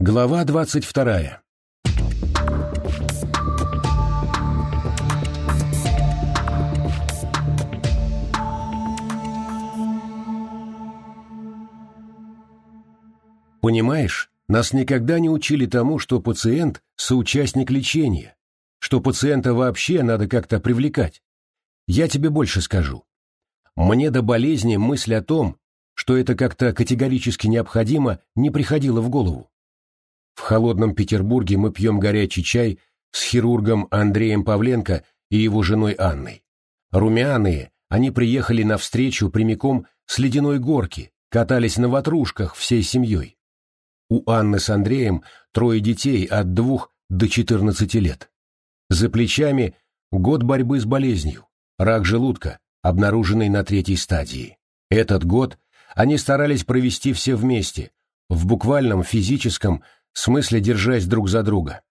Глава двадцать вторая. Понимаешь, нас никогда не учили тому, что пациент – соучастник лечения, что пациента вообще надо как-то привлекать. Я тебе больше скажу. Мне до болезни мысль о том, что это как-то категорически необходимо, не приходила в голову. В холодном Петербурге мы пьем горячий чай с хирургом Андреем Павленко и его женой Анной. Румяные, они приехали навстречу прямиком с ледяной горки, катались на ватрушках всей семьей. У Анны с Андреем трое детей от двух до четырнадцати лет. За плечами год борьбы с болезнью, рак желудка, обнаруженный на третьей стадии. Этот год они старались провести все вместе, в буквальном физическом смысле держась друг за друга.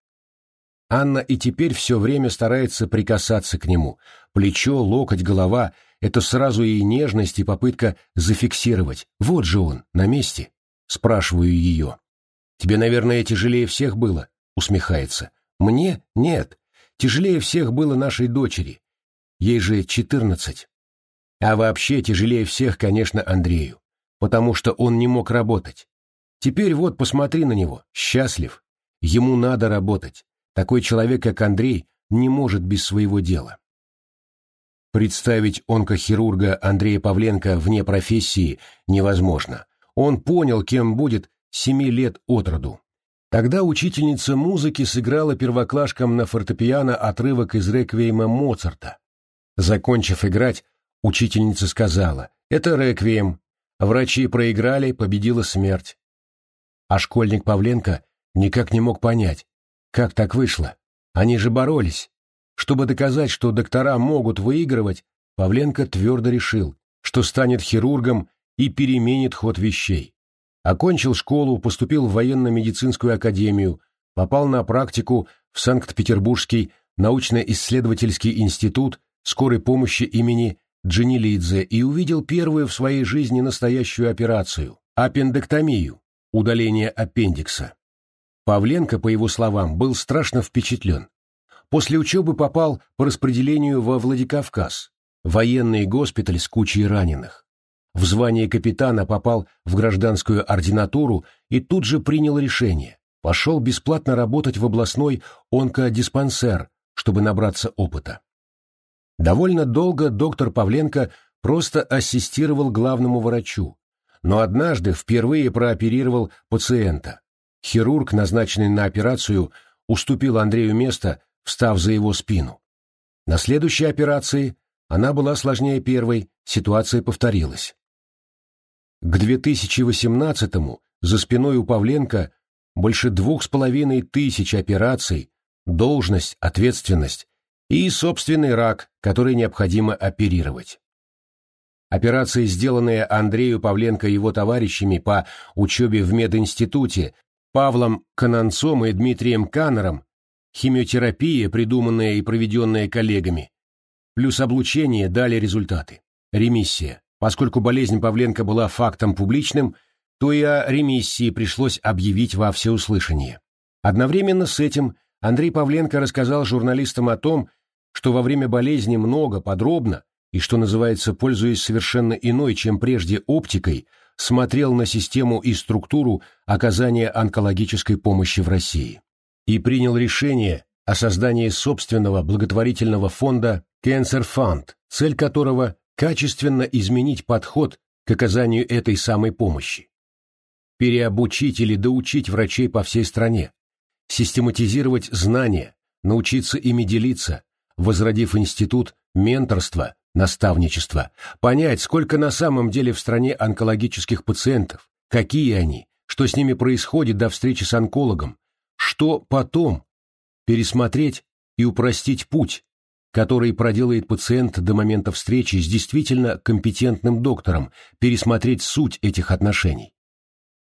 Анна и теперь все время старается прикасаться к нему. Плечо, локоть, голова — это сразу и нежность, и попытка зафиксировать. Вот же он, на месте. Спрашиваю ее. «Тебе, наверное, тяжелее всех было?» — усмехается. «Мне? Нет. Тяжелее всех было нашей дочери. Ей же четырнадцать. А вообще тяжелее всех, конечно, Андрею потому что он не мог работать. Теперь вот посмотри на него, счастлив. Ему надо работать. Такой человек, как Андрей, не может без своего дела. Представить онкохирурга Андрея Павленко вне профессии невозможно. Он понял, кем будет семи лет от роду. Тогда учительница музыки сыграла первоклашкам на фортепиано отрывок из реквиема Моцарта. Закончив играть, учительница сказала «Это реквием, Врачи проиграли, победила смерть. А школьник Павленко никак не мог понять, как так вышло. Они же боролись. Чтобы доказать, что доктора могут выигрывать, Павленко твердо решил, что станет хирургом и переменит ход вещей. Окончил школу, поступил в военно-медицинскую академию, попал на практику в Санкт-Петербургский научно-исследовательский институт скорой помощи имени Джанилидзе и увидел первую в своей жизни настоящую операцию – аппендэктомию, удаление аппендикса. Павленко, по его словам, был страшно впечатлен. После учебы попал по распределению во Владикавказ, военный госпиталь с кучей раненых. В звание капитана попал в гражданскую ординатуру и тут же принял решение. Пошел бесплатно работать в областной онкодиспансер, чтобы набраться опыта. Довольно долго доктор Павленко просто ассистировал главному врачу, но однажды впервые прооперировал пациента. Хирург, назначенный на операцию, уступил Андрею место, встав за его спину. На следующей операции она была сложнее первой, ситуация повторилась. К 2018-му за спиной у Павленко больше двух с половиной тысяч операций, должность, ответственность и собственный рак, который необходимо оперировать. Операции, сделанные Андрею Павленко и его товарищами по учебе в мединституте, Павлом Кананцом и Дмитрием Каннером, химиотерапия, придуманная и проведенная коллегами, плюс облучение дали результаты. Ремиссия. Поскольку болезнь Павленко была фактом публичным, то и о ремиссии пришлось объявить во всеуслышание. Одновременно с этим Андрей Павленко рассказал журналистам о том, что во время болезни много, подробно, и, что называется, пользуясь совершенно иной, чем прежде, оптикой, смотрел на систему и структуру оказания онкологической помощи в России. И принял решение о создании собственного благотворительного фонда Cancer Fund, цель которого – качественно изменить подход к оказанию этой самой помощи. Переобучить или доучить врачей по всей стране, систематизировать знания, научиться ими делиться, возродив институт менторства, наставничества, понять, сколько на самом деле в стране онкологических пациентов, какие они, что с ними происходит до встречи с онкологом, что потом, пересмотреть и упростить путь, который проделает пациент до момента встречи с действительно компетентным доктором, пересмотреть суть этих отношений.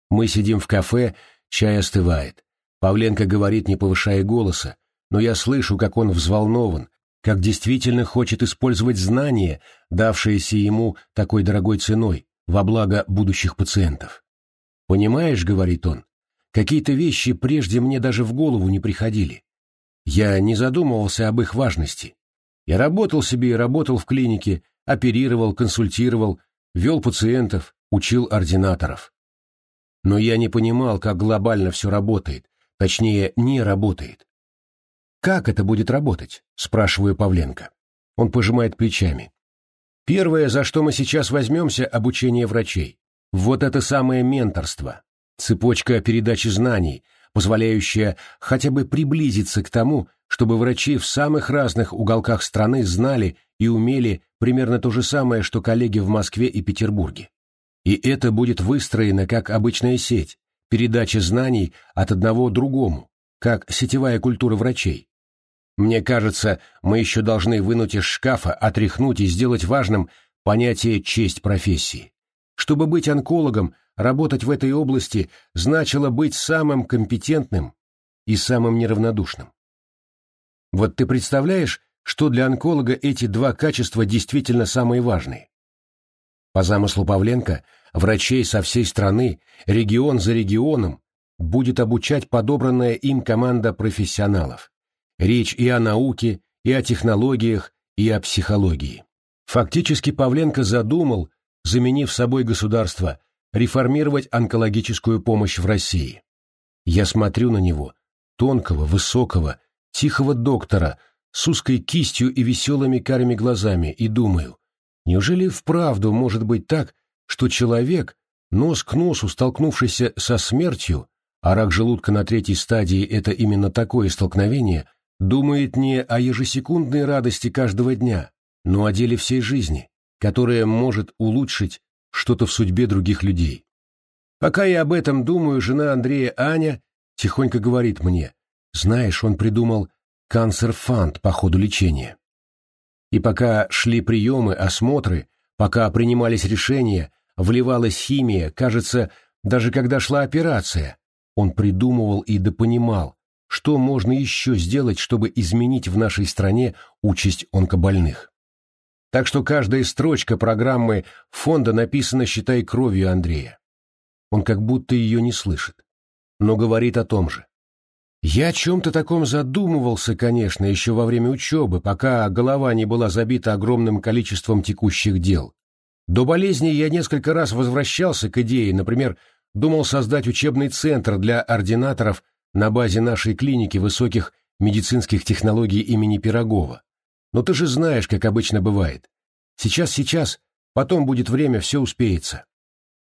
Мы сидим в кафе, чай остывает. Павленко говорит, не повышая голоса, но я слышу, как он взволнован, как действительно хочет использовать знания, давшиеся ему такой дорогой ценой, во благо будущих пациентов. «Понимаешь, — говорит он, — какие-то вещи прежде мне даже в голову не приходили. Я не задумывался об их важности. Я работал себе и работал в клинике, оперировал, консультировал, вел пациентов, учил ординаторов. Но я не понимал, как глобально все работает, точнее, не работает. «Как это будет работать?» – спрашиваю Павленко. Он пожимает плечами. «Первое, за что мы сейчас возьмемся – обучение врачей. Вот это самое менторство, цепочка передачи знаний, позволяющая хотя бы приблизиться к тому, чтобы врачи в самых разных уголках страны знали и умели примерно то же самое, что коллеги в Москве и Петербурге. И это будет выстроено как обычная сеть, передача знаний от одного другому, как сетевая культура врачей. Мне кажется, мы еще должны вынуть из шкафа, отряхнуть и сделать важным понятие «честь профессии». Чтобы быть онкологом, работать в этой области значило быть самым компетентным и самым неравнодушным. Вот ты представляешь, что для онколога эти два качества действительно самые важные? По замыслу Павленко, врачей со всей страны, регион за регионом, будет обучать подобранная им команда профессионалов. Речь и о науке, и о технологиях, и о психологии. Фактически Павленко задумал, заменив собой государство, реформировать онкологическую помощь в России. Я смотрю на него, тонкого, высокого, тихого доктора, с узкой кистью и веселыми карими глазами, и думаю, неужели вправду может быть так, что человек, нос к носу столкнувшийся со смертью, а рак желудка на третьей стадии – это именно такое столкновение, думает не о ежесекундной радости каждого дня, но о деле всей жизни, которое может улучшить что-то в судьбе других людей. Пока я об этом думаю, жена Андрея Аня тихонько говорит мне, знаешь, он придумал канцер-фанд по ходу лечения. И пока шли приемы, осмотры, пока принимались решения, вливалась химия, кажется, даже когда шла операция, он придумывал и допонимал, что можно еще сделать, чтобы изменить в нашей стране участь онкобольных. Так что каждая строчка программы фонда написана, считай, кровью Андрея. Он как будто ее не слышит, но говорит о том же. Я о чем-то таком задумывался, конечно, еще во время учебы, пока голова не была забита огромным количеством текущих дел. До болезни я несколько раз возвращался к идее, например, думал создать учебный центр для ординаторов на базе нашей клиники высоких медицинских технологий имени Пирогова. Но ты же знаешь, как обычно бывает. Сейчас-сейчас, потом будет время, все успеется.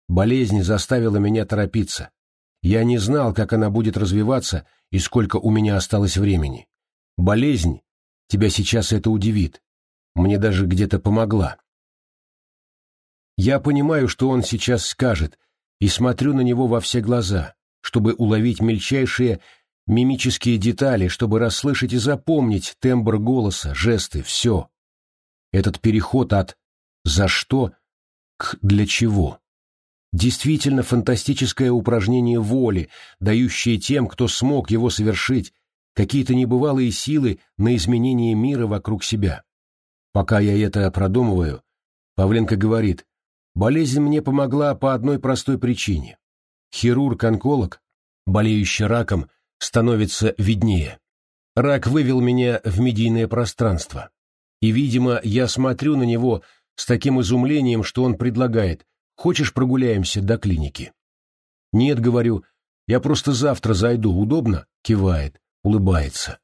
Болезнь заставила меня торопиться. Я не знал, как она будет развиваться и сколько у меня осталось времени. Болезнь, тебя сейчас это удивит. Мне даже где-то помогла. Я понимаю, что он сейчас скажет, и смотрю на него во все глаза, чтобы уловить мельчайшие мимические детали, чтобы расслышать и запомнить тембр голоса, жесты, все. Этот переход от «за что» к «для чего». Действительно фантастическое упражнение воли, дающее тем, кто смог его совершить, какие-то небывалые силы на изменение мира вокруг себя. Пока я это продумываю, Павленко говорит, болезнь мне помогла по одной простой причине. Хирург-онколог, болеющий раком, становится виднее. Рак вывел меня в медийное пространство. И, видимо, я смотрю на него с таким изумлением, что он предлагает «Хочешь, прогуляемся до клиники?» «Нет», — говорю, — «я просто завтра зайду, удобно?» — кивает, улыбается.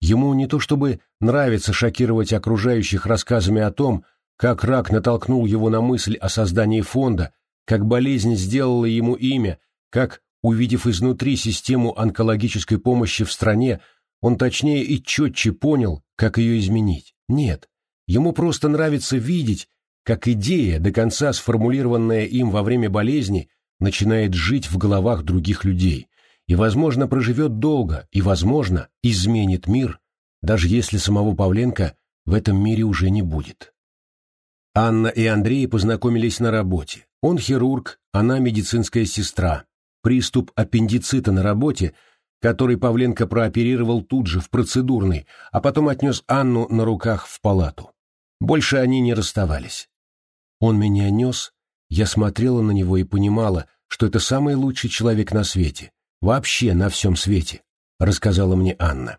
Ему не то чтобы нравится шокировать окружающих рассказами о том, как рак натолкнул его на мысль о создании фонда, как болезнь сделала ему имя, как Увидев изнутри систему онкологической помощи в стране, он точнее и четче понял, как ее изменить. Нет, ему просто нравится видеть, как идея, до конца сформулированная им во время болезни, начинает жить в головах других людей и, возможно, проживет долго и, возможно, изменит мир, даже если самого Павленко в этом мире уже не будет. Анна и Андрей познакомились на работе. Он хирург, она медицинская сестра приступ аппендицита на работе, который Павленко прооперировал тут же в процедурной, а потом отнес Анну на руках в палату. Больше они не расставались. Он меня нес, я смотрела на него и понимала, что это самый лучший человек на свете, вообще на всем свете, рассказала мне Анна.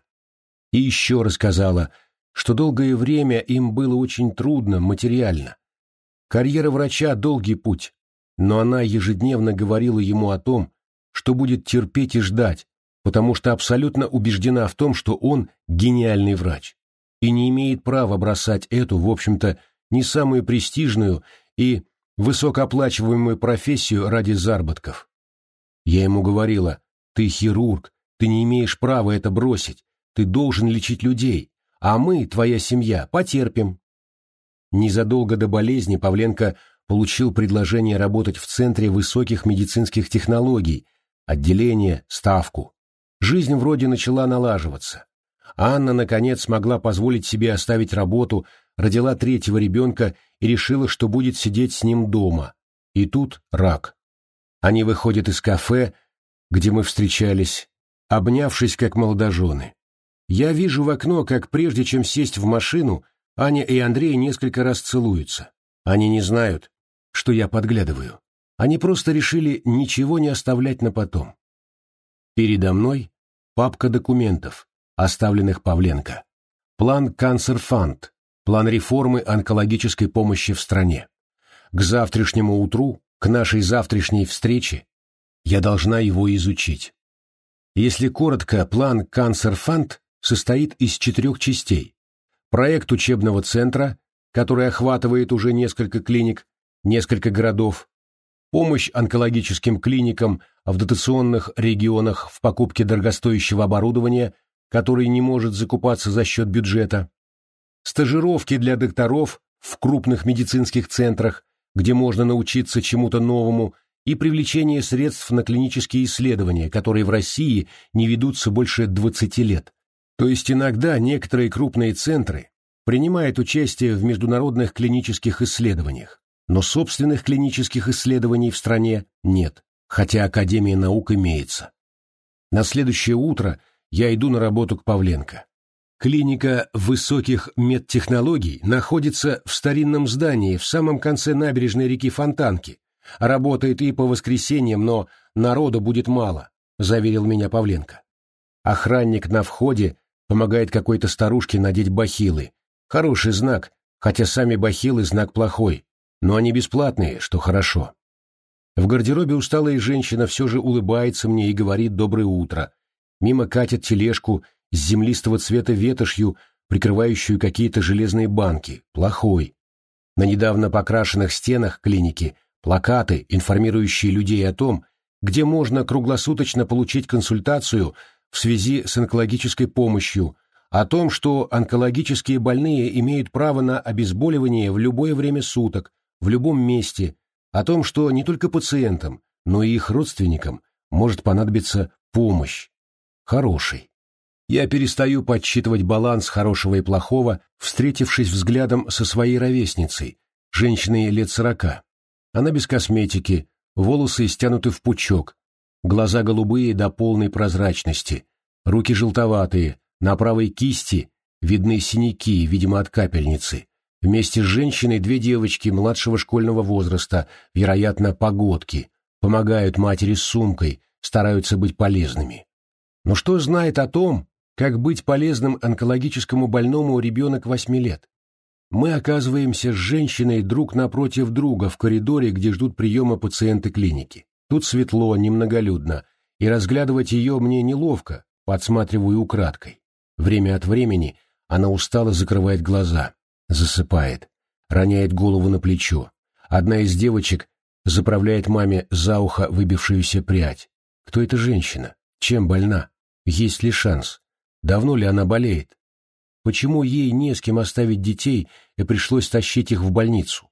И еще рассказала, что долгое время им было очень трудно материально. Карьера врача – долгий путь, но она ежедневно говорила ему о том, что будет терпеть и ждать, потому что абсолютно убеждена в том, что он гениальный врач и не имеет права бросать эту, в общем-то, не самую престижную и высокооплачиваемую профессию ради заработков. Я ему говорила, ты хирург, ты не имеешь права это бросить, ты должен лечить людей, а мы, твоя семья, потерпим. Незадолго до болезни Павленко получил предложение работать в Центре высоких медицинских технологий, отделение, ставку. Жизнь вроде начала налаживаться. Анна, наконец, смогла позволить себе оставить работу, родила третьего ребенка и решила, что будет сидеть с ним дома. И тут рак. Они выходят из кафе, где мы встречались, обнявшись как молодожены. Я вижу в окно, как прежде чем сесть в машину, Аня и Андрей несколько раз целуются. Они не знают, что я подглядываю. Они просто решили ничего не оставлять на потом. Передо мной папка документов, оставленных Павленко. План «Канцерфанд», план реформы онкологической помощи в стране. К завтрашнему утру, к нашей завтрашней встрече, я должна его изучить. Если коротко, план «Канцерфанд» состоит из четырех частей. Проект учебного центра, который охватывает уже несколько клиник, несколько городов, помощь онкологическим клиникам в дотационных регионах в покупке дорогостоящего оборудования, который не может закупаться за счет бюджета, стажировки для докторов в крупных медицинских центрах, где можно научиться чему-то новому, и привлечение средств на клинические исследования, которые в России не ведутся больше 20 лет. То есть иногда некоторые крупные центры принимают участие в международных клинических исследованиях, но собственных клинических исследований в стране нет, хотя Академия наук имеется. На следующее утро я иду на работу к Павленко. Клиника высоких медтехнологий находится в старинном здании в самом конце набережной реки Фонтанки. Работает и по воскресеньям, но народа будет мало, заверил меня Павленко. Охранник на входе помогает какой-то старушке надеть бахилы. Хороший знак, хотя сами бахилы знак плохой, но они бесплатные, что хорошо. В гардеробе усталая женщина все же улыбается мне и говорит «доброе утро». Мимо катят тележку с землистого цвета ветошью, прикрывающую какие-то железные банки. Плохой. На недавно покрашенных стенах клиники плакаты, информирующие людей о том, где можно круглосуточно получить консультацию в связи с онкологической помощью, о том, что онкологические больные имеют право на обезболивание в любое время суток, в любом месте, о том, что не только пациентам, но и их родственникам может понадобиться помощь. Хороший. Я перестаю подсчитывать баланс хорошего и плохого, встретившись взглядом со своей ровесницей, женщиной лет сорока. Она без косметики, волосы стянуты в пучок, глаза голубые до полной прозрачности, руки желтоватые, на правой кисти видны синяки, видимо, от капельницы. Вместе с женщиной две девочки младшего школьного возраста, вероятно, погодки, помогают матери с сумкой, стараются быть полезными. Но что знает о том, как быть полезным онкологическому больному ребенок восьми лет? Мы оказываемся с женщиной друг напротив друга в коридоре, где ждут приема пациенты клиники. Тут светло, немноголюдно, и разглядывать ее мне неловко, подсматриваю украдкой. Время от времени она устало закрывает глаза, засыпает, роняет голову на плечо. Одна из девочек заправляет маме за ухо выбившуюся прядь. Кто эта женщина? Чем больна? Есть ли шанс? Давно ли она болеет? Почему ей не с кем оставить детей и пришлось тащить их в больницу?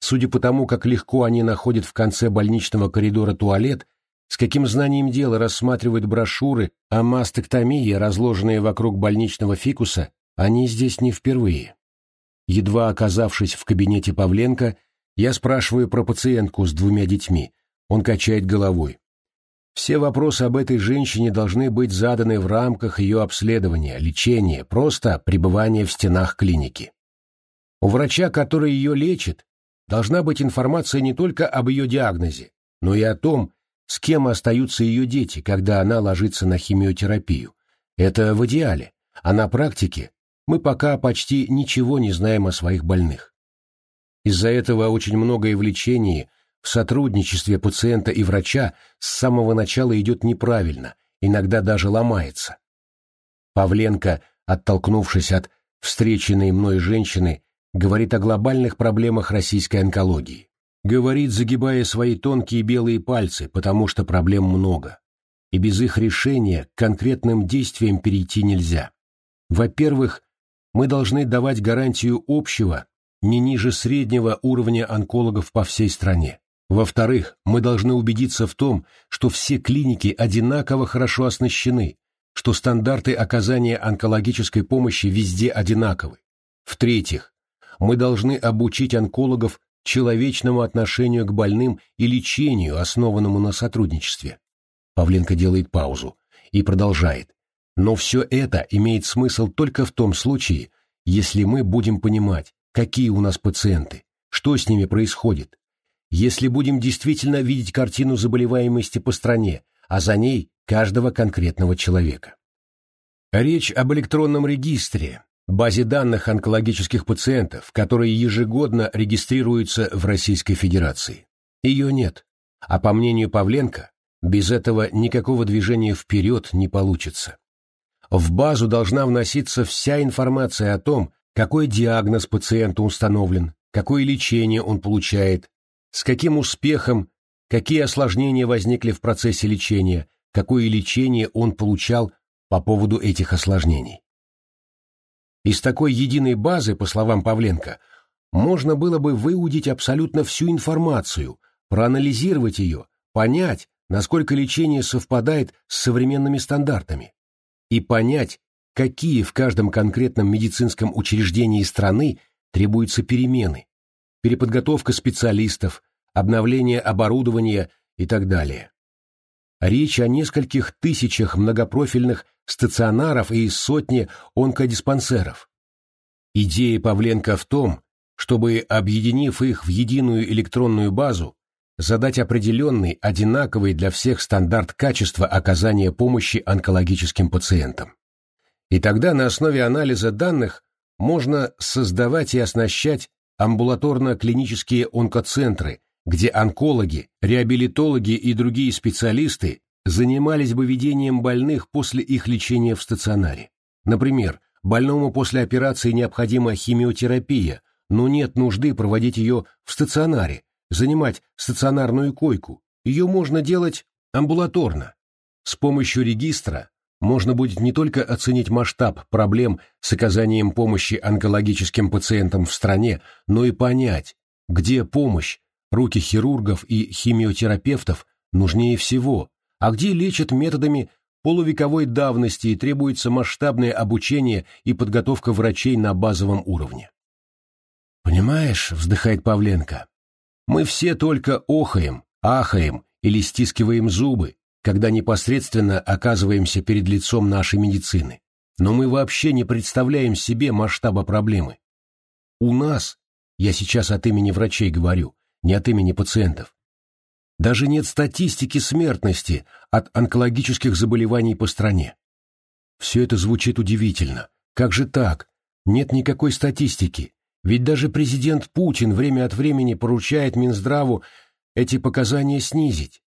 Судя по тому, как легко они находят в конце больничного коридора туалет, с каким знанием дела рассматривают брошюры о мастектомии, разложенные вокруг больничного фикуса, они здесь не впервые. Едва оказавшись в кабинете Павленко, я спрашиваю про пациентку с двумя детьми. Он качает головой. Все вопросы об этой женщине должны быть заданы в рамках ее обследования, лечения, просто пребывания в стенах клиники. У врача, который ее лечит, должна быть информация не только об ее диагнозе, но и о том, с кем остаются ее дети, когда она ложится на химиотерапию. Это в идеале, а на практике мы пока почти ничего не знаем о своих больных. Из-за этого очень многое в лечении, в сотрудничестве пациента и врача с самого начала идет неправильно, иногда даже ломается. Павленко, оттолкнувшись от встреченной мной женщины, говорит о глобальных проблемах российской онкологии. Говорит, загибая свои тонкие белые пальцы, потому что проблем много. И без их решения к конкретным действиям перейти нельзя. Во-первых, мы должны давать гарантию общего, не ниже среднего уровня онкологов по всей стране. Во-вторых, мы должны убедиться в том, что все клиники одинаково хорошо оснащены, что стандарты оказания онкологической помощи везде одинаковы. В-третьих, мы должны обучить онкологов человечному отношению к больным и лечению, основанному на сотрудничестве. Павленко делает паузу и продолжает. Но все это имеет смысл только в том случае, если мы будем понимать, какие у нас пациенты, что с ними происходит, если будем действительно видеть картину заболеваемости по стране, а за ней каждого конкретного человека. Речь об электронном регистре, базе данных онкологических пациентов, которые ежегодно регистрируются в Российской Федерации. Ее нет. А по мнению Павленко, без этого никакого движения вперед не получится. В базу должна вноситься вся информация о том, какой диагноз пациенту установлен, какое лечение он получает, с каким успехом, какие осложнения возникли в процессе лечения, какое лечение он получал по поводу этих осложнений. Из такой единой базы, по словам Павленко, можно было бы выудить абсолютно всю информацию, проанализировать ее, понять, насколько лечение совпадает с современными стандартами, и понять, какие в каждом конкретном медицинском учреждении страны требуются перемены, переподготовка специалистов, обновление оборудования и так далее. Речь о нескольких тысячах многопрофильных стационаров и сотне онкодиспансеров. Идея Павленко в том, чтобы, объединив их в единую электронную базу, задать определенный, одинаковый для всех стандарт качества оказания помощи онкологическим пациентам. И тогда на основе анализа данных можно создавать и оснащать амбулаторно-клинические онкоцентры, где онкологи, реабилитологи и другие специалисты занимались бы ведением больных после их лечения в стационаре. Например, больному после операции необходима химиотерапия, но нет нужды проводить ее в стационаре, занимать стационарную койку. Ее можно делать амбулаторно. С помощью регистра можно будет не только оценить масштаб проблем с оказанием помощи онкологическим пациентам в стране, но и понять, где помощь, Руки хирургов и химиотерапевтов нужнее всего, а где лечат методами полувековой давности и требуется масштабное обучение и подготовка врачей на базовом уровне. «Понимаешь», — вздыхает Павленко, — «мы все только охаем, ахаем или стискиваем зубы, когда непосредственно оказываемся перед лицом нашей медицины. Но мы вообще не представляем себе масштаба проблемы. У нас, я сейчас от имени врачей говорю, не от имени пациентов. Даже нет статистики смертности от онкологических заболеваний по стране. Все это звучит удивительно. Как же так? Нет никакой статистики. Ведь даже президент Путин время от времени поручает Минздраву эти показания снизить.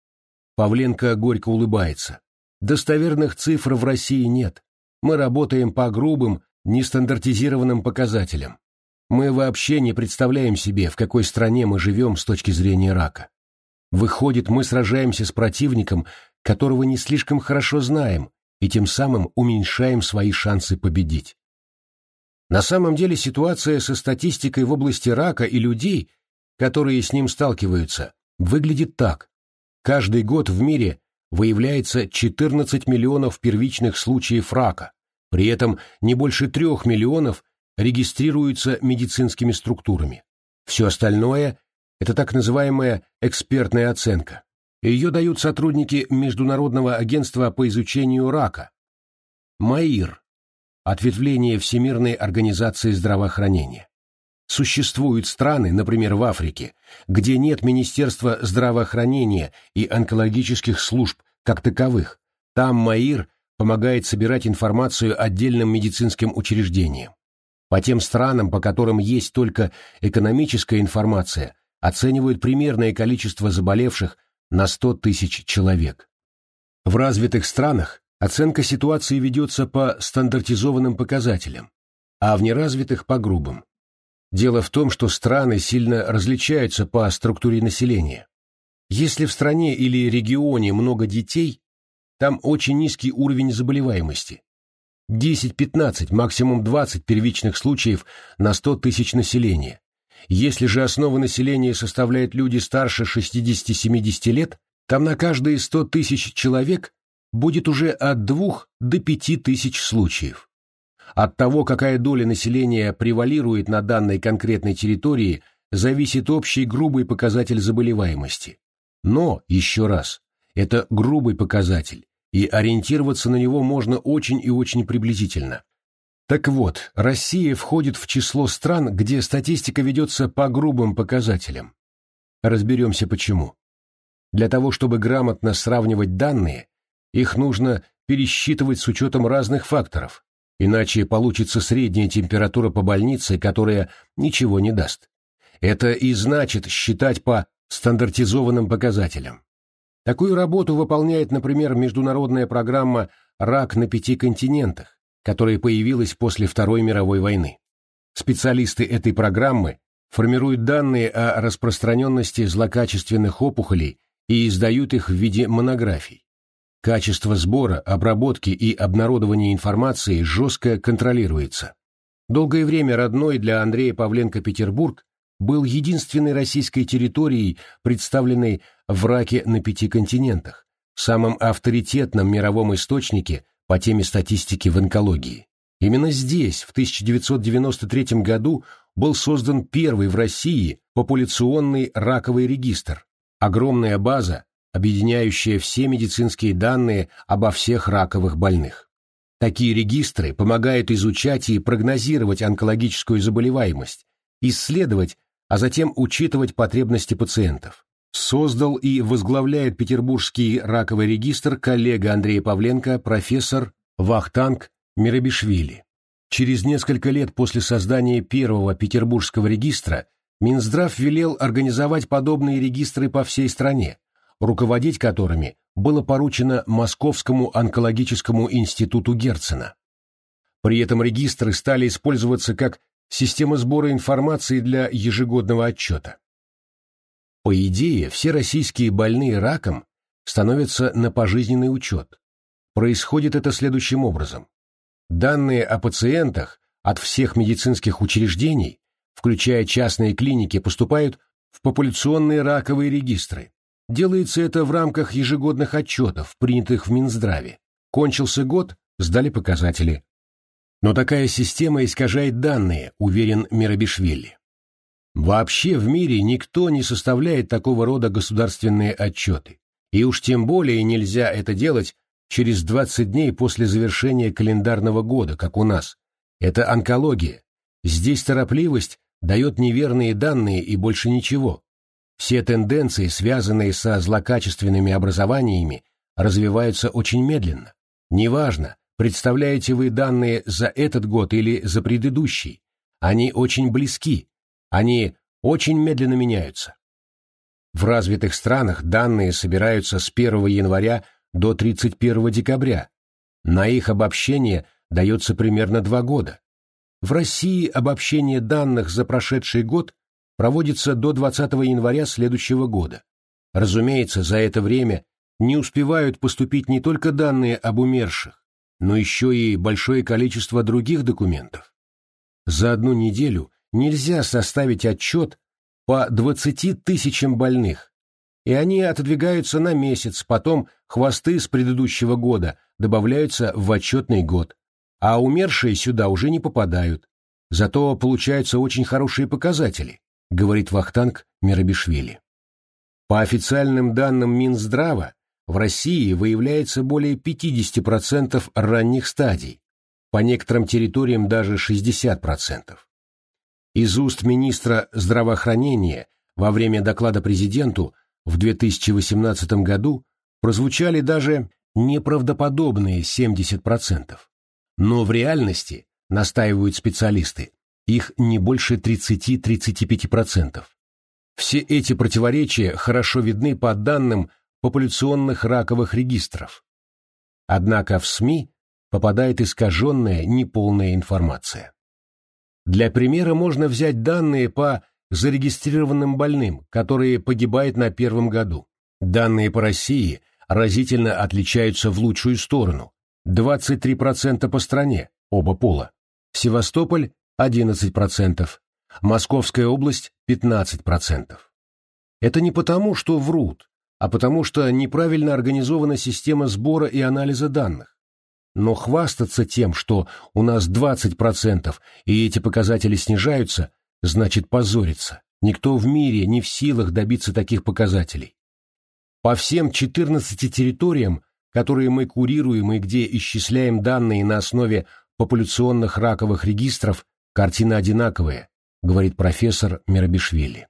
Павленко горько улыбается. Достоверных цифр в России нет. Мы работаем по грубым, нестандартизированным показателям. Мы вообще не представляем себе, в какой стране мы живем с точки зрения рака. Выходит, мы сражаемся с противником, которого не слишком хорошо знаем, и тем самым уменьшаем свои шансы победить. На самом деле ситуация со статистикой в области рака и людей, которые с ним сталкиваются, выглядит так. Каждый год в мире выявляется 14 миллионов первичных случаев рака, при этом не больше 3 миллионов регистрируются медицинскими структурами. Все остальное – это так называемая экспертная оценка. Ее дают сотрудники Международного агентства по изучению рака. МАИР – ответвление Всемирной организации здравоохранения. Существуют страны, например, в Африке, где нет Министерства здравоохранения и онкологических служб как таковых. Там МАИР помогает собирать информацию отдельным медицинским учреждениям. По тем странам, по которым есть только экономическая информация, оценивают примерное количество заболевших на 100 тысяч человек. В развитых странах оценка ситуации ведется по стандартизованным показателям, а в неразвитых – по грубым. Дело в том, что страны сильно различаются по структуре населения. Если в стране или регионе много детей, там очень низкий уровень заболеваемости. 10-15, максимум 20 первичных случаев на 100 тысяч населения. Если же основа населения составляют люди старше 60-70 лет, там на каждые 100 тысяч человек будет уже от 2 до 5 тысяч случаев. От того, какая доля населения превалирует на данной конкретной территории, зависит общий грубый показатель заболеваемости. Но, еще раз, это грубый показатель, и ориентироваться на него можно очень и очень приблизительно. Так вот, Россия входит в число стран, где статистика ведется по грубым показателям. Разберемся почему. Для того, чтобы грамотно сравнивать данные, их нужно пересчитывать с учетом разных факторов, иначе получится средняя температура по больнице, которая ничего не даст. Это и значит считать по стандартизованным показателям. Такую работу выполняет, например, международная программа «Рак на пяти континентах», которая появилась после Второй мировой войны. Специалисты этой программы формируют данные о распространенности злокачественных опухолей и издают их в виде монографий. Качество сбора, обработки и обнародования информации жестко контролируется. Долгое время родной для Андрея Павленко Петербург был единственной российской территорией, представленной в раке на пяти континентах, самым авторитетном мировом источнике по теме статистики в онкологии. Именно здесь, в 1993 году, был создан первый в России популяционный раковый регистр, огромная база, объединяющая все медицинские данные обо всех раковых больных. Такие регистры помогают изучать и прогнозировать онкологическую заболеваемость, исследовать а затем учитывать потребности пациентов. Создал и возглавляет Петербургский раковый регистр коллега Андрея Павленко, профессор Вахтанг Мирабишвили. Через несколько лет после создания первого Петербургского регистра Минздрав велел организовать подобные регистры по всей стране, руководить которыми было поручено Московскому онкологическому институту Герцена. При этом регистры стали использоваться как Система сбора информации для ежегодного отчета. По идее, все российские больные раком становятся на пожизненный учет. Происходит это следующим образом. Данные о пациентах от всех медицинских учреждений, включая частные клиники, поступают в популяционные раковые регистры. Делается это в рамках ежегодных отчетов, принятых в Минздраве. Кончился год, сдали показатели. Но такая система искажает данные, уверен Мирабишвили. Вообще в мире никто не составляет такого рода государственные отчеты. И уж тем более нельзя это делать через 20 дней после завершения календарного года, как у нас. Это онкология. Здесь торопливость дает неверные данные и больше ничего. Все тенденции, связанные со злокачественными образованиями, развиваются очень медленно. Неважно, Представляете вы данные за этот год или за предыдущий? Они очень близки. Они очень медленно меняются. В развитых странах данные собираются с 1 января до 31 декабря. На их обобщение дается примерно два года. В России обобщение данных за прошедший год проводится до 20 января следующего года. Разумеется, за это время не успевают поступить не только данные об умерших, но еще и большое количество других документов. За одну неделю нельзя составить отчет по 20 тысячам больных, и они отодвигаются на месяц, потом хвосты с предыдущего года добавляются в отчетный год, а умершие сюда уже не попадают. Зато получаются очень хорошие показатели, говорит Вахтанг Мирабишвили. По официальным данным Минздрава, в России выявляется более 50% ранних стадий, по некоторым территориям даже 60%. Из уст министра здравоохранения во время доклада президенту в 2018 году прозвучали даже неправдоподобные 70%. Но в реальности, настаивают специалисты, их не больше 30-35%. Все эти противоречия хорошо видны по данным популяционных раковых регистров. Однако в СМИ попадает искаженная, неполная информация. Для примера можно взять данные по зарегистрированным больным, которые погибают на первом году. Данные по России разительно отличаются в лучшую сторону. 23% по стране, оба пола. Севастополь 11%, Московская область 15%. Это не потому, что врут, а потому что неправильно организована система сбора и анализа данных. Но хвастаться тем, что у нас 20% и эти показатели снижаются, значит позориться. Никто в мире не в силах добиться таких показателей. По всем 14 территориям, которые мы курируем и где исчисляем данные на основе популяционных раковых регистров, картина одинаковая, говорит профессор Мирабишвили.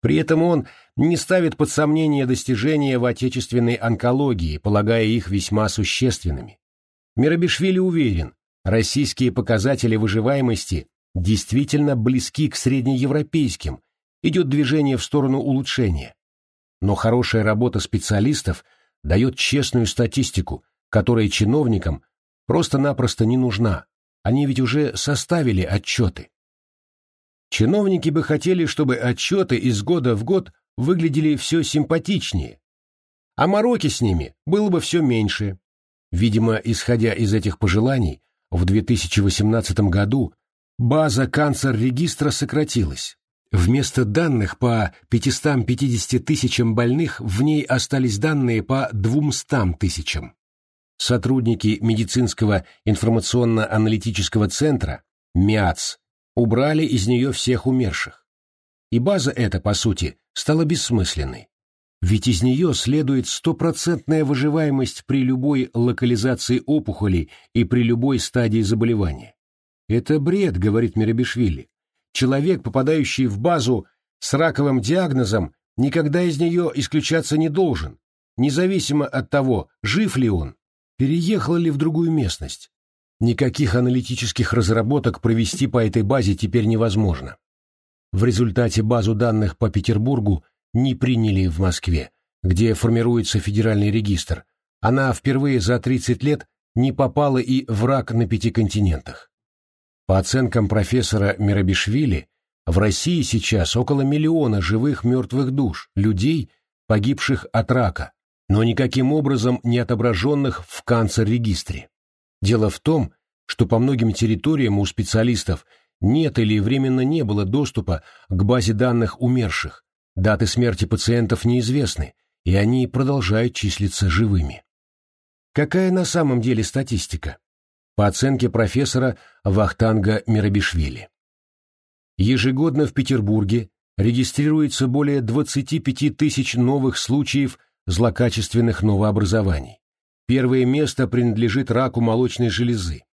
При этом он не ставит под сомнение достижения в отечественной онкологии, полагая их весьма существенными. Мирабишвили уверен, российские показатели выживаемости действительно близки к среднеевропейским, идет движение в сторону улучшения. Но хорошая работа специалистов дает честную статистику, которая чиновникам просто-напросто не нужна. Они ведь уже составили отчеты. Чиновники бы хотели, чтобы отчеты из года в год выглядели все симпатичнее, а мороки с ними было бы все меньше. Видимо, исходя из этих пожеланий, в 2018 году база канцер-регистра сократилась. Вместо данных по 550 тысячам больных в ней остались данные по 200 тысячам. Сотрудники медицинского информационно-аналитического центра МИАЦ убрали из нее всех умерших. И база эта, по сути, стала бессмысленной. Ведь из нее следует стопроцентная выживаемость при любой локализации опухолей и при любой стадии заболевания. Это бред, говорит Мирабишвили. Человек, попадающий в базу с раковым диагнозом, никогда из нее исключаться не должен, независимо от того, жив ли он, переехал ли в другую местность. Никаких аналитических разработок провести по этой базе теперь невозможно. В результате базу данных по Петербургу не приняли в Москве, где формируется федеральный регистр. Она впервые за 30 лет не попала и в рак на пяти континентах. По оценкам профессора Мирабишвили, в России сейчас около миллиона живых мертвых душ, людей, погибших от рака, но никаким образом не отображенных в канцер-регистре. Дело в том, что по многим территориям у специалистов нет или временно не было доступа к базе данных умерших, даты смерти пациентов неизвестны, и они продолжают числиться живыми. Какая на самом деле статистика? По оценке профессора Вахтанга Мирабишвили. Ежегодно в Петербурге регистрируется более 25 тысяч новых случаев злокачественных новообразований. Первое место принадлежит раку молочной железы.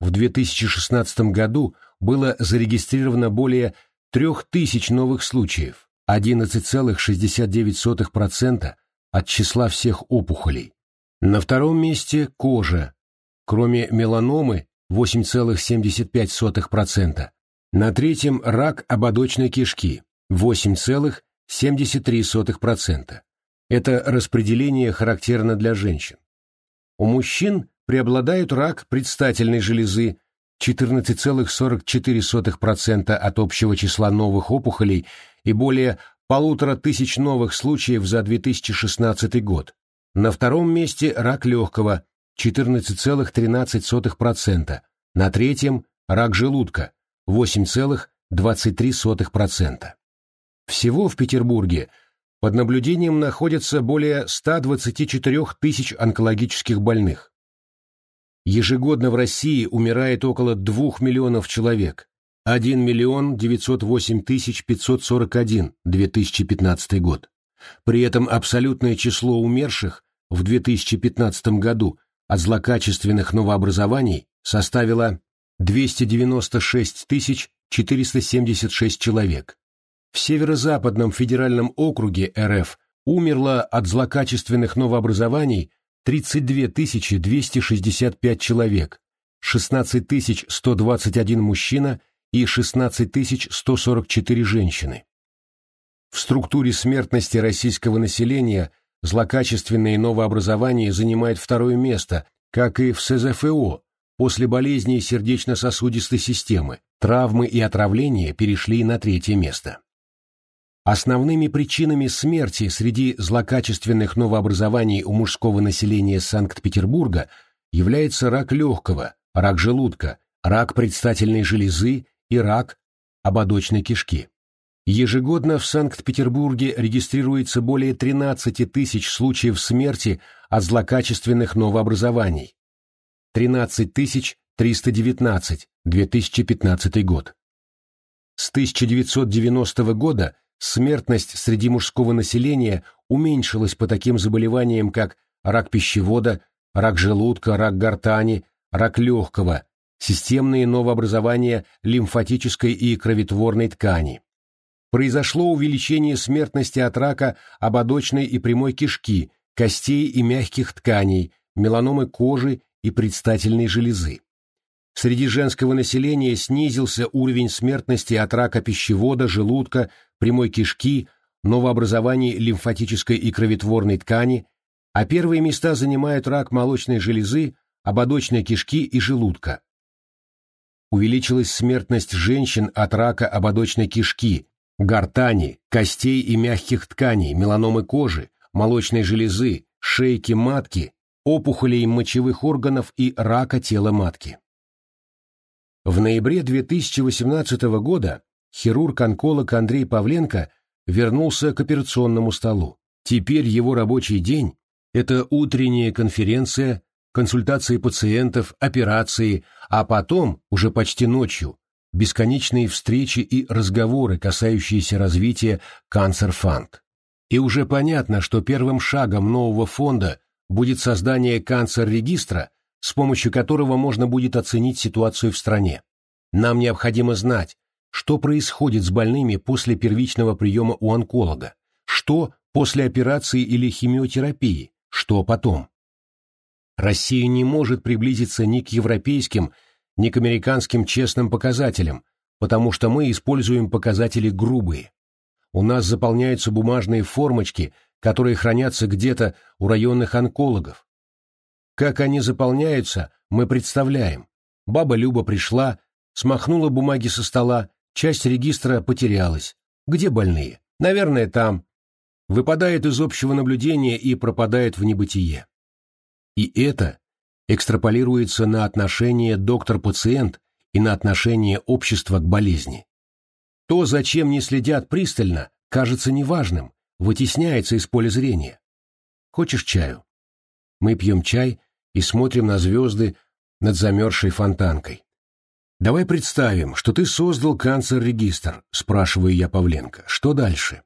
В 2016 году было зарегистрировано более 3000 новых случаев, 11,69% от числа всех опухолей. На втором месте кожа, кроме меланомы 8,75%. На третьем рак ободочной кишки 8,73%. Это распределение характерно для женщин. У мужчин преобладают рак предстательной железы 14,44% от общего числа новых опухолей и более полутора тысяч новых случаев за 2016 год. На втором месте рак легкого 14,13%, на третьем рак желудка 8,23%. Всего в Петербурге под наблюдением находятся более 124 тысяч онкологических больных. Ежегодно в России умирает около 2 миллионов человек. 1 миллион 908 тысяч 541 2015 год. При этом абсолютное число умерших в 2015 году от злокачественных новообразований составило 296 476 человек. В Северо-Западном федеральном округе РФ умерло от злокачественных новообразований 32 265 человек, 16 121 мужчина и 16 144 женщины. В структуре смертности российского населения злокачественные новообразования занимают второе место, как и в СЗФО, после болезней сердечно-сосудистой системы, травмы и отравления перешли на третье место. Основными причинами смерти среди злокачественных новообразований у мужского населения Санкт-Петербурга является рак легкого, рак желудка, рак предстательной железы и рак ободочной кишки. Ежегодно в Санкт-Петербурге регистрируется более 13 тысяч случаев смерти от злокачественных новообразований. 13 319, 2015 год. С 1990 года смертность среди мужского населения уменьшилась по таким заболеваниям, как рак пищевода, рак желудка, рак гортани, рак легкого, системные новообразования лимфатической и кроветворной ткани. Произошло увеличение смертности от рака ободочной и прямой кишки, костей и мягких тканей, меланомы кожи и предстательной железы. Среди женского населения снизился уровень смертности от рака пищевода, желудка, прямой кишки, новообразований лимфатической и кроветворной ткани, а первые места занимают рак молочной железы, ободочной кишки и желудка. Увеличилась смертность женщин от рака ободочной кишки, гортани, костей и мягких тканей, меланомы кожи, молочной железы, шейки матки, опухолей мочевых органов и рака тела матки. В ноябре 2018 года хирург-онколог Андрей Павленко вернулся к операционному столу. Теперь его рабочий день – это утренняя конференция, консультации пациентов, операции, а потом, уже почти ночью, бесконечные встречи и разговоры, касающиеся развития Fund. И уже понятно, что первым шагом нового фонда будет создание канцер-регистра, с помощью которого можно будет оценить ситуацию в стране. Нам необходимо знать, что происходит с больными после первичного приема у онколога, что после операции или химиотерапии, что потом. Россия не может приблизиться ни к европейским, ни к американским честным показателям, потому что мы используем показатели грубые. У нас заполняются бумажные формочки, которые хранятся где-то у районных онкологов. Как они заполняются, мы представляем. Баба Люба пришла, смахнула бумаги со стола, часть регистра потерялась. Где больные? Наверное, там. Выпадает из общего наблюдения и пропадает в небытие. И это экстраполируется на отношение доктор-пациент и на отношение общества к болезни. То, зачем не следят пристально, кажется неважным, вытесняется из поля зрения. Хочешь чаю? Мы пьем чай и смотрим на звезды над замерзшей фонтанкой. «Давай представим, что ты создал канцер-регистр», — спрашиваю я Павленко. «Что дальше?»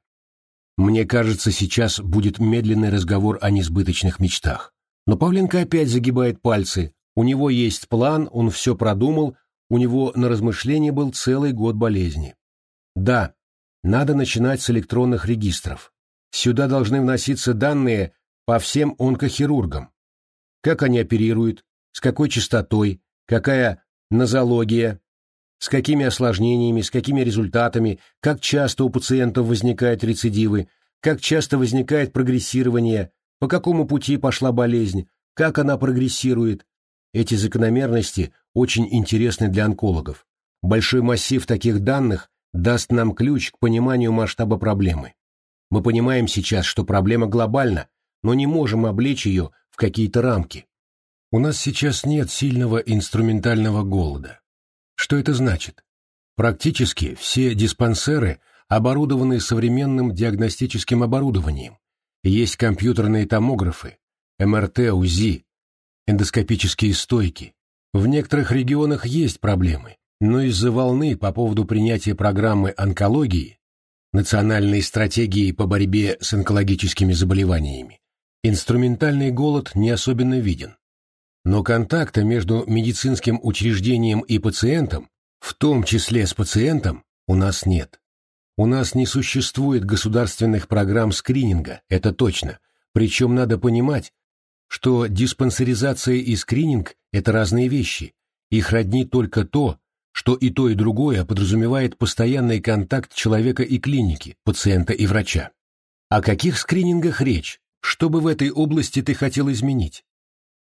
Мне кажется, сейчас будет медленный разговор о несбыточных мечтах. Но Павленко опять загибает пальцы. У него есть план, он все продумал, у него на размышление был целый год болезни. Да, надо начинать с электронных регистров. Сюда должны вноситься данные по всем онкохирургам. Как они оперируют, с какой частотой, какая нозология, с какими осложнениями, с какими результатами, как часто у пациентов возникают рецидивы, как часто возникает прогрессирование, по какому пути пошла болезнь, как она прогрессирует. Эти закономерности очень интересны для онкологов. Большой массив таких данных даст нам ключ к пониманию масштаба проблемы. Мы понимаем сейчас, что проблема глобальна, но не можем облечь ее в какие-то рамки. У нас сейчас нет сильного инструментального голода. Что это значит? Практически все диспансеры оборудованы современным диагностическим оборудованием. Есть компьютерные томографы, МРТ, УЗИ, эндоскопические стойки. В некоторых регионах есть проблемы, но из-за волны по поводу принятия программы онкологии национальной стратегии по борьбе с онкологическими заболеваниями, инструментальный голод не особенно виден. Но контакта между медицинским учреждением и пациентом, в том числе с пациентом, у нас нет. У нас не существует государственных программ скрининга, это точно. Причем надо понимать, что диспансеризация и скрининг – это разные вещи. Их родни только то, что и то, и другое подразумевает постоянный контакт человека и клиники, пациента и врача. О каких скринингах речь? Что бы в этой области ты хотел изменить?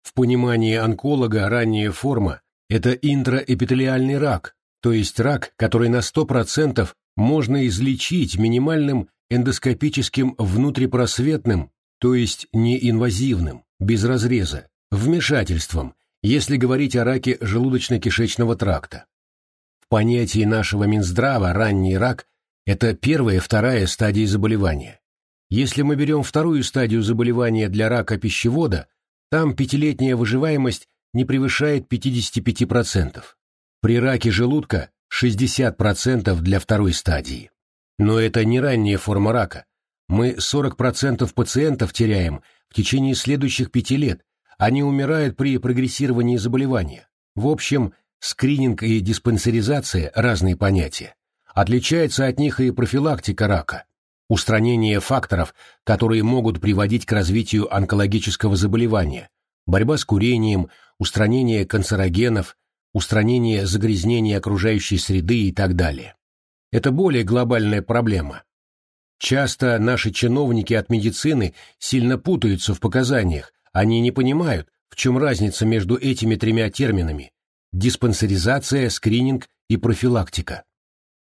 В понимании онколога ранняя форма – это интраэпителиальный рак, то есть рак, который на 100% можно излечить минимальным эндоскопическим внутрипросветным, то есть неинвазивным, без разреза, вмешательством, если говорить о раке желудочно-кишечного тракта. В понятии нашего Минздрава ранний рак – это первая вторая стадии заболевания. Если мы берем вторую стадию заболевания для рака пищевода, там пятилетняя выживаемость не превышает 55%. При раке желудка 60% для второй стадии. Но это не ранняя форма рака. Мы 40% пациентов теряем в течение следующих пяти лет. Они умирают при прогрессировании заболевания. В общем, скрининг и диспансеризация – разные понятия. Отличается от них и профилактика рака. Устранение факторов, которые могут приводить к развитию онкологического заболевания, борьба с курением, устранение канцерогенов, устранение загрязнения окружающей среды и так далее. Это более глобальная проблема. Часто наши чиновники от медицины сильно путаются в показаниях, они не понимают, в чем разница между этими тремя терминами – диспансеризация, скрининг и профилактика.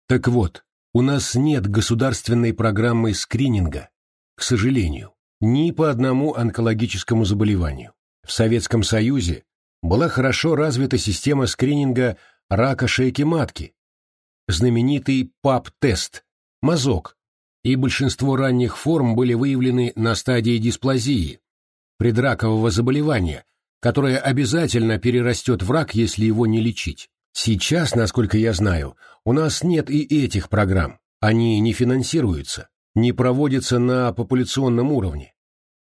Так вот, у нас нет государственной программы скрининга, к сожалению, ни по одному онкологическому заболеванию. В Советском Союзе была хорошо развита система скрининга рака шейки матки, знаменитый ПАП-тест, мазок, и большинство ранних форм были выявлены на стадии дисплазии, предракового заболевания, которое обязательно перерастет в рак, если его не лечить. Сейчас, насколько я знаю, у нас нет и этих программ, они не финансируются, не проводятся на популяционном уровне.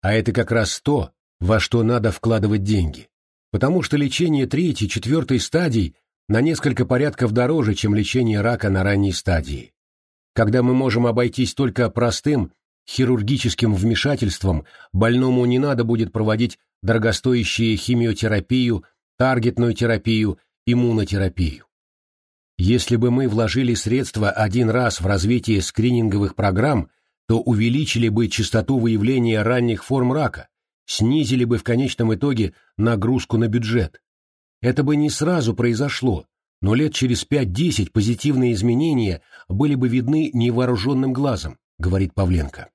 А это как раз то, во что надо вкладывать деньги потому что лечение третьей, четвертой стадий на несколько порядков дороже, чем лечение рака на ранней стадии. Когда мы можем обойтись только простым хирургическим вмешательством, больному не надо будет проводить дорогостоящие химиотерапию, таргетную терапию, иммунотерапию. Если бы мы вложили средства один раз в развитие скрининговых программ, то увеличили бы частоту выявления ранних форм рака, снизили бы в конечном итоге нагрузку на бюджет. Это бы не сразу произошло, но лет через 5-10 позитивные изменения были бы видны невооруженным глазом, говорит Павленко.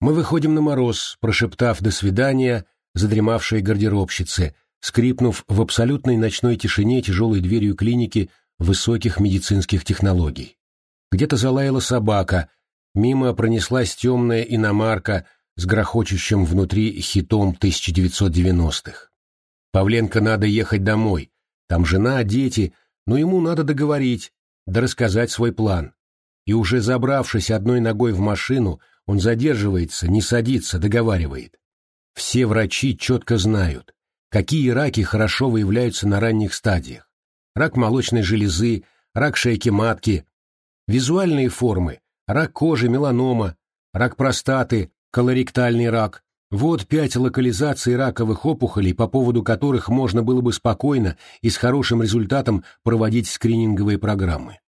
Мы выходим на мороз, прошептав «до свидания» задремавшей гардеробщице, скрипнув в абсолютной ночной тишине тяжелой дверью клиники высоких медицинских технологий. Где-то залаяла собака, мимо пронеслась темная иномарка с грохочущим внутри хитом 1990-х. Павленко надо ехать домой. Там жена, дети, но ему надо договорить, да рассказать свой план. И уже забравшись одной ногой в машину, он задерживается, не садится, договаривает. Все врачи четко знают, какие раки хорошо выявляются на ранних стадиях. Рак молочной железы, рак шейки матки, визуальные формы, рак кожи, меланома, рак простаты, колоректальный рак. Вот пять локализаций раковых опухолей, по поводу которых можно было бы спокойно и с хорошим результатом проводить скрининговые программы.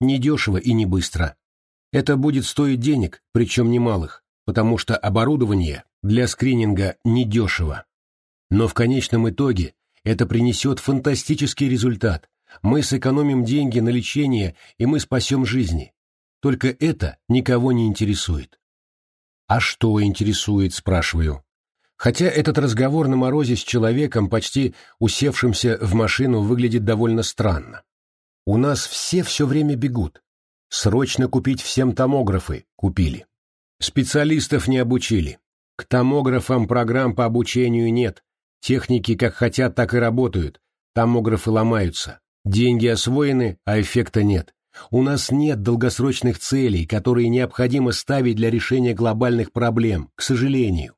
Недешево и не быстро. Это будет стоить денег, причем немалых, потому что оборудование для скрининга недешево. Но в конечном итоге это принесет фантастический результат. Мы сэкономим деньги на лечение, и мы спасем жизни. Только это никого не интересует. «А что интересует?» – спрашиваю. Хотя этот разговор на морозе с человеком, почти усевшимся в машину, выглядит довольно странно. У нас все все время бегут. Срочно купить всем томографы купили. Специалистов не обучили. К томографам программ по обучению нет. Техники как хотят, так и работают. Томографы ломаются. Деньги освоены, а эффекта нет. У нас нет долгосрочных целей, которые необходимо ставить для решения глобальных проблем, к сожалению.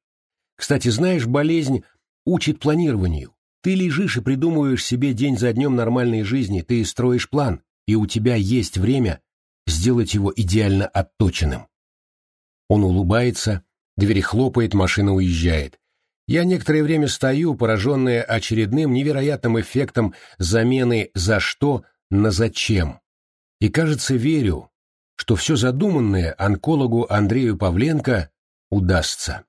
Кстати, знаешь, болезнь учит планированию. Ты лежишь и придумываешь себе день за днем нормальной жизни, ты строишь план, и у тебя есть время сделать его идеально отточенным. Он улыбается, дверь хлопает, машина уезжает. Я некоторое время стою, пораженная очередным невероятным эффектом замены «за что» на «зачем». И, кажется, верю, что все задуманное онкологу Андрею Павленко удастся.